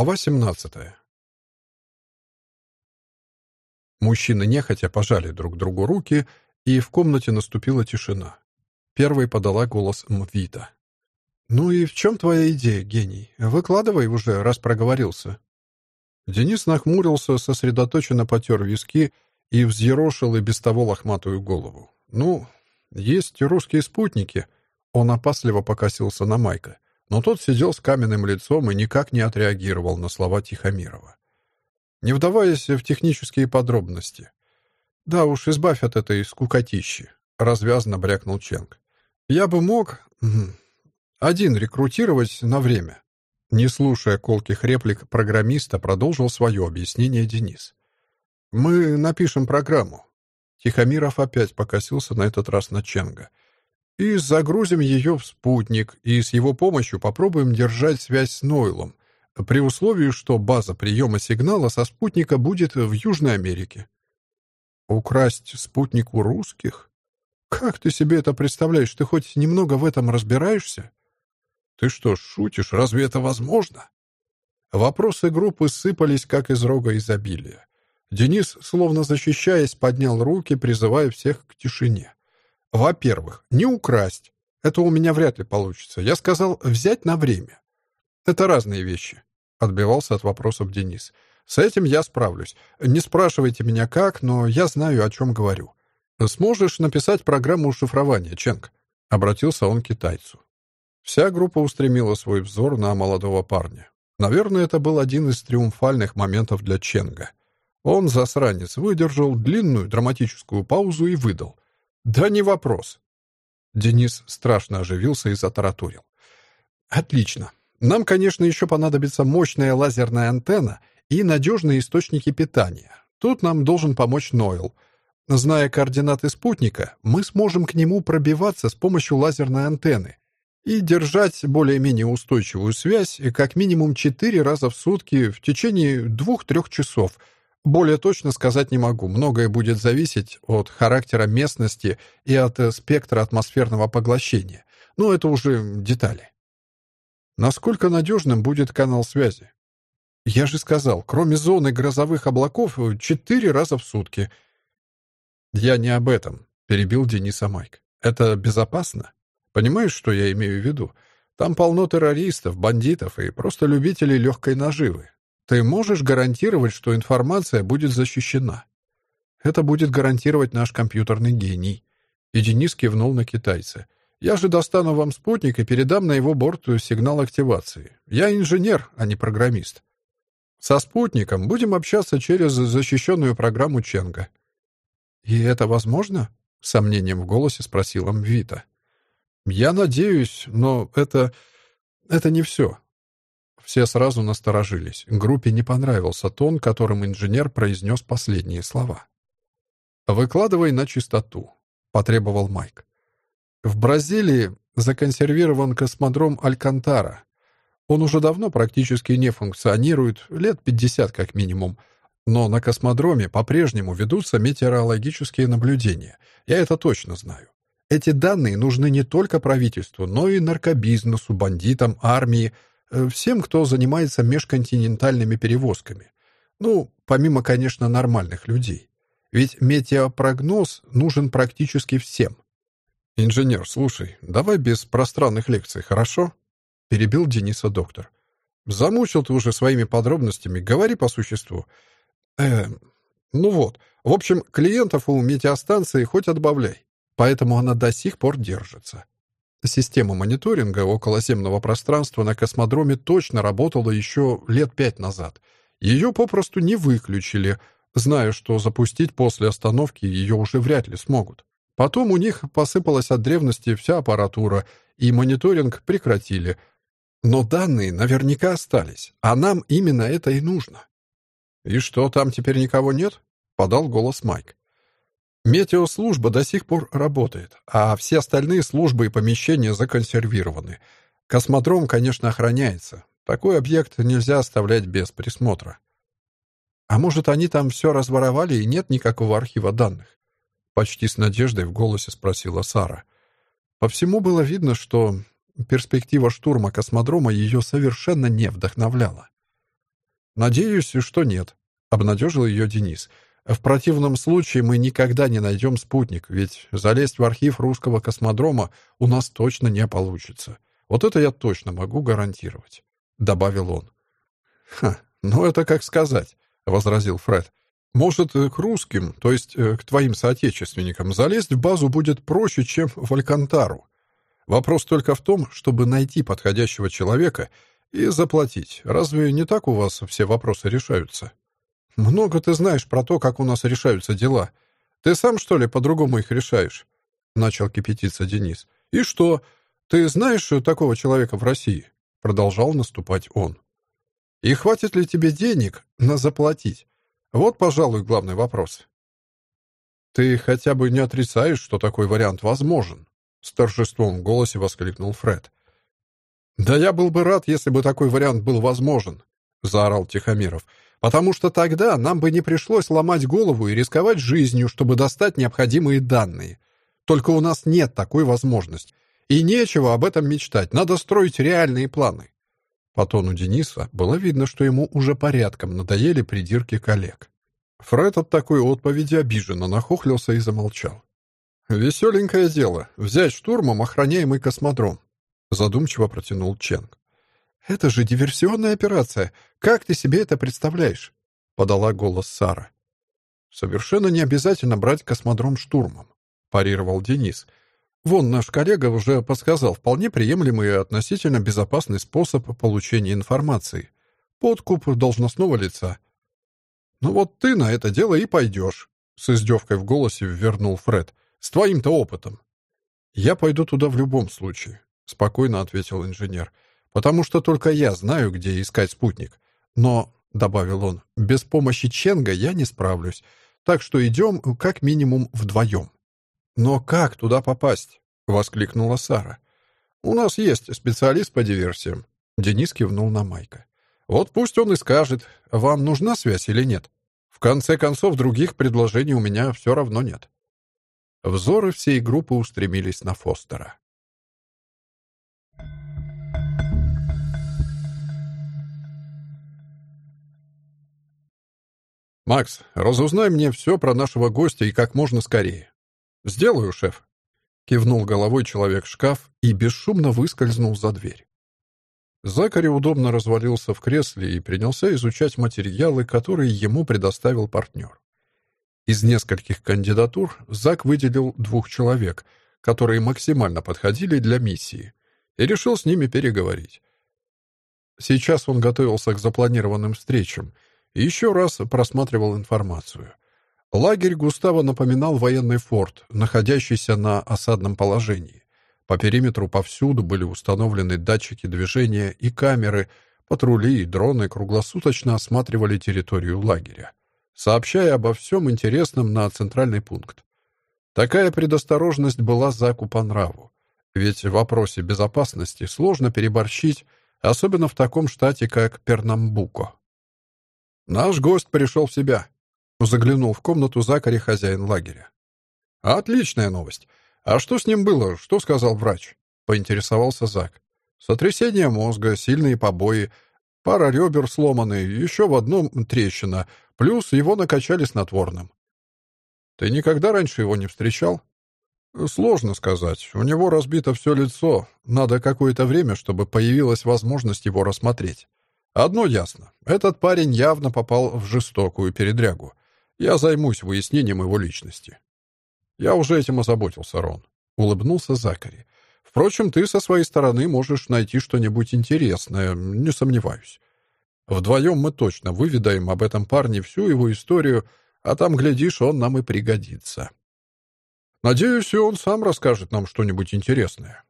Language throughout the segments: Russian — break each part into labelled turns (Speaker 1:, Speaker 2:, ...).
Speaker 1: Глава 17. Мужчины нехотя пожали друг другу руки, и в комнате наступила тишина. Первой подала голос Мвита. «Ну и в чем твоя идея, гений? Выкладывай уже, раз проговорился». Денис нахмурился, сосредоточенно потер виски и взъерошил и без того лохматую голову. «Ну, есть русские спутники». Он опасливо покосился на Майка но тот сидел с каменным лицом и никак не отреагировал на слова Тихомирова. Не вдаваясь в технические подробности. «Да уж, избавь от этой скукотищи», — развязно брякнул Ченг. «Я бы мог один рекрутировать на время». Не слушая колких реплик программиста, продолжил свое объяснение Денис. «Мы напишем программу». Тихомиров опять покосился на этот раз на Ченга — и загрузим ее в спутник, и с его помощью попробуем держать связь с Нойлом, при условии, что база приема сигнала со спутника будет в Южной Америке. Украсть спутник у русских? Как ты себе это представляешь? Ты хоть немного в этом разбираешься? Ты что, шутишь? Разве это возможно? Вопросы группы сыпались, как из рога изобилия. Денис, словно защищаясь, поднял руки, призывая всех к тишине. Во-первых, не украсть. Это у меня вряд ли получится. Я сказал взять на время. Это разные вещи. Отбивался от вопросов Денис. С этим я справлюсь. Не спрашивайте меня как, но я знаю, о чем говорю. Сможешь написать программу шифрования, Ченг? Обратился он к китайцу. Вся группа устремила свой взор на молодого парня. Наверное, это был один из триумфальных моментов для Ченга. Он, засранец, выдержал длинную драматическую паузу и выдал. «Да не вопрос». Денис страшно оживился и затараторил. «Отлично. Нам, конечно, еще понадобится мощная лазерная антенна и надежные источники питания. Тут нам должен помочь Нойл. Зная координаты спутника, мы сможем к нему пробиваться с помощью лазерной антенны и держать более-менее устойчивую связь как минимум четыре раза в сутки в течение двух-трех часов — более точно сказать не могу. Многое будет зависеть от характера местности и от э, спектра атмосферного поглощения. Но это уже детали. Насколько надежным будет канал связи? Я же сказал, кроме зоны грозовых облаков, э, четыре раза в сутки. Я не об этом, перебил Дениса Майк. Это безопасно? Понимаешь, что я имею в виду? Там полно террористов, бандитов и просто любителей легкой наживы. Ты можешь гарантировать, что информация будет защищена? Это будет гарантировать наш компьютерный гений. И Денис кивнул на китайца. Я же достану вам спутник и передам на его борт сигнал активации. Я инженер, а не программист. Со спутником будем общаться через защищенную программу Ченга. И это возможно? С сомнением в голосе спросила Мвита. Я надеюсь, но это... это не все. Все сразу насторожились. Группе не понравился тон, которым инженер произнес последние слова. «Выкладывай на чистоту», — потребовал Майк. «В Бразилии законсервирован космодром Алькантара. Он уже давно практически не функционирует, лет 50 как минимум, но на космодроме по-прежнему ведутся метеорологические наблюдения. Я это точно знаю. Эти данные нужны не только правительству, но и наркобизнесу, бандитам, армии, всем, кто занимается межконтинентальными перевозками. Ну, помимо, конечно, нормальных людей. Ведь метеопрогноз нужен практически всем. «Инженер, слушай, давай без пространных лекций, хорошо?» Перебил Дениса доктор. «Замучил ты уже своими подробностями, говори по существу». «Э, ну вот, в общем, клиентов у метеостанции хоть отбавляй, поэтому она до сих пор держится. Система мониторинга околоземного пространства на космодроме точно работала еще лет пять назад. Ее попросту не выключили, зная, что запустить после остановки ее уже вряд ли смогут. Потом у них посыпалась от древности вся аппаратура, и мониторинг прекратили. Но данные наверняка остались, а нам именно это и нужно. «И что, там теперь никого нет?» — подал голос Майк. Метеослужба до сих пор работает, а все остальные службы и помещения законсервированы. Космодром, конечно, охраняется. Такой объект нельзя оставлять без присмотра. А может, они там все разворовали и нет никакого архива данных? Почти с надеждой в голосе спросила Сара. По всему было видно, что перспектива штурма космодрома ее совершенно не вдохновляла. «Надеюсь, что нет», — обнадежил ее Денис. «В противном случае мы никогда не найдем спутник, ведь залезть в архив русского космодрома у нас точно не получится. Вот это я точно могу гарантировать», — добавил он. «Ха, ну это как сказать», — возразил Фред. «Может, к русским, то есть э, к твоим соотечественникам, залезть в базу будет проще, чем в Алькантару. Вопрос только в том, чтобы найти подходящего человека и заплатить. Разве не так у вас все вопросы решаются? Много ты знаешь про то, как у нас решаются дела. Ты сам, что ли, по-другому их решаешь? Начал кипятиться Денис. И что? Ты знаешь такого человека в России? Продолжал наступать он. И хватит ли тебе денег на заплатить? Вот, пожалуй, главный вопрос. Ты хотя бы не отрицаешь, что такой вариант возможен? С торжеством в голосе воскликнул Фред. «Да я был бы рад, если бы такой вариант был возможен», — заорал Тихомиров. «Потому что тогда нам бы не пришлось ломать голову и рисковать жизнью, чтобы достать необходимые данные. Только у нас нет такой возможности. И нечего об этом мечтать, надо строить реальные планы». По тону Дениса было видно, что ему уже порядком надоели придирки коллег. Фред от такой отповеди обиженно нахохлился и замолчал. «Веселенькое дело — взять штурмом охраняемый космодром. Задумчиво протянул Ченг. «Это же диверсионная операция. Как ты себе это представляешь?» Подала голос Сара. «Совершенно не обязательно брать космодром штурмом», парировал Денис. «Вон наш коллега уже подсказал вполне приемлемый и относительно безопасный способ получения информации. Подкуп должностного лица». «Ну вот ты на это дело и пойдешь», — с издевкой в голосе вернул Фред. «С твоим-то опытом». «Я пойду туда в любом случае спокойно ответил инженер. Потому что только я знаю, где искать спутник. Но, добавил он, без помощи Ченга я не справлюсь. Так что идем как минимум вдвоем. Но как туда попасть? воскликнула Сара. У нас есть специалист по диверсиям. Денис кивнул на Майка. Вот пусть он и скажет, вам нужна связь или нет. В конце концов, других предложений у меня все равно нет. Взоры всей группы устремились на Фостера. «Макс, разузнай мне все про нашего гостя и как можно скорее». «Сделаю, шеф», — кивнул головой человек-шкаф и бесшумно выскользнул за дверь. Закари удобно развалился в кресле и принялся изучать материалы, которые ему предоставил партнер. Из нескольких кандидатур Зак выделил двух человек, которые максимально подходили для миссии, и решил с ними переговорить. Сейчас он готовился к запланированным встречам — еще раз просматривал информацию. Лагерь Густава напоминал военный форт, находящийся на осадном положении. По периметру повсюду были установлены датчики движения и камеры, патрули и дроны круглосуточно осматривали территорию лагеря, сообщая обо всем интересном на центральный пункт. Такая предосторожность была Заку по нраву, ведь в вопросе безопасности сложно переборщить, особенно в таком штате, как Пернамбуко. «Наш гость пришел в себя», — заглянул в комнату Закари хозяин лагеря. «Отличная новость. А что с ним было? Что сказал врач?» — поинтересовался Зак. «Сотрясение мозга, сильные побои, пара ребер сломаны, еще в одном трещина, плюс его накачали снотворным». «Ты никогда раньше его не встречал?» «Сложно сказать. У него разбито все лицо. Надо какое-то время, чтобы появилась возможность его рассмотреть. Одно ясно. Этот парень явно попал в жестокую передрягу. Я займусь выяснением его личности. Я уже этим озаботился, Рон. Улыбнулся Закари. Впрочем, ты со своей стороны можешь найти что-нибудь интересное, не сомневаюсь. Вдвоем мы точно выведаем об этом парне всю его историю, а там, глядишь, он нам и пригодится. Надеюсь, и он сам расскажет нам что-нибудь интересное.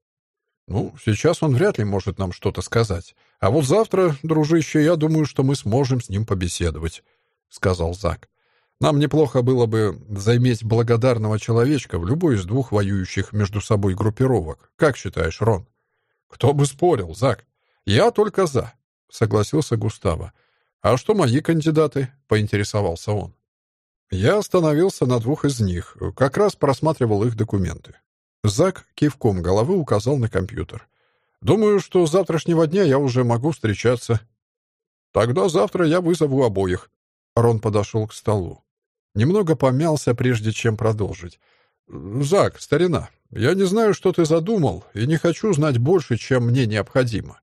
Speaker 1: Ну, сейчас он вряд ли может нам что-то сказать. А вот завтра, дружище, я думаю, что мы сможем с ним побеседовать», — сказал Зак. «Нам неплохо было бы заиметь благодарного человечка в любой из двух воюющих между собой группировок. Как считаешь, Рон?» «Кто бы спорил, Зак? Я только за», — согласился Густаво. «А что мои кандидаты?» — поинтересовался он. Я остановился на двух из них, как раз просматривал их документы. Зак кивком головы указал на компьютер. «Думаю, что с завтрашнего дня я уже могу встречаться». Тогда завтра я вызову обоих». Рон подошел к столу. Немного помялся, прежде чем продолжить. «Зак, старина, я не знаю, что ты задумал, и не хочу знать больше, чем мне необходимо.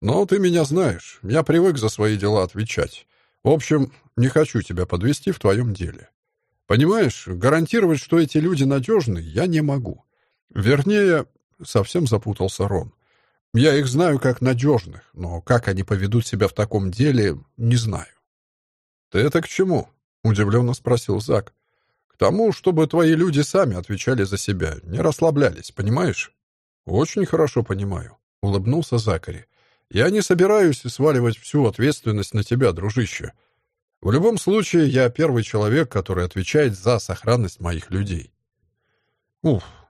Speaker 1: Но ты меня знаешь, я привык за свои дела отвечать. В общем, не хочу тебя подвести в твоем деле. Понимаешь, гарантировать, что эти люди надежны, я не могу. Вернее, совсем запутался Рон. Я их знаю как надежных, но как они поведут себя в таком деле, не знаю. «Ты это к чему?» — удивленно спросил Зак. «К тому, чтобы твои люди сами отвечали за себя, не расслаблялись, понимаешь?» «Очень хорошо понимаю», — улыбнулся Закари. «Я не собираюсь сваливать всю ответственность на тебя, дружище. В любом случае, я первый человек, который отвечает за сохранность моих людей». «Уф», —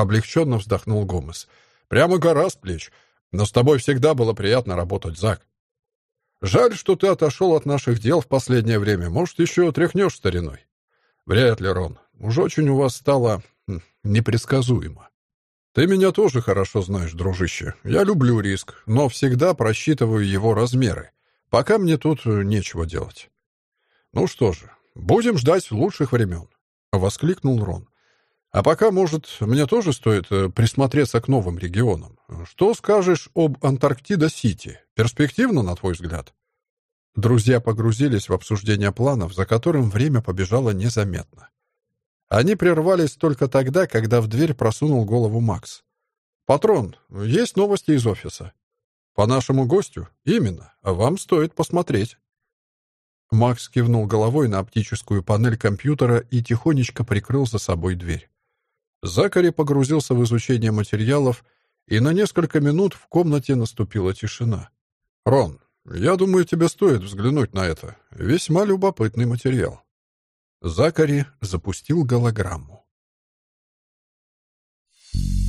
Speaker 1: облегченно вздохнул Гомес. «Прямо гора с плеч. Но с тобой всегда было приятно работать, Зак. Жаль, что ты отошел от наших дел в последнее время. Может, еще тряхнешь стариной? Вряд ли, Рон. Уж очень у вас стало хм, непредсказуемо. Ты меня тоже хорошо знаешь, дружище. Я люблю риск, но всегда просчитываю его размеры. Пока мне тут нечего делать. Ну что же, будем ждать лучших времен, — воскликнул Рон. А пока, может, мне тоже стоит э, присмотреться к новым регионам. Что скажешь об Антарктида-Сити? Перспективно, на твой взгляд? Друзья погрузились в обсуждение планов, за которым время побежало незаметно. Они прервались только тогда, когда в дверь просунул голову Макс. «Патрон, есть новости из офиса?» «По нашему гостю?» «Именно. Вам стоит посмотреть». Макс кивнул головой на оптическую панель компьютера и тихонечко прикрыл за собой дверь. Закари погрузился в изучение материалов, и на несколько минут в комнате наступила тишина. «Рон, я думаю, тебе стоит взглянуть на это. Весьма любопытный материал». Закари запустил голограмму. Thank you.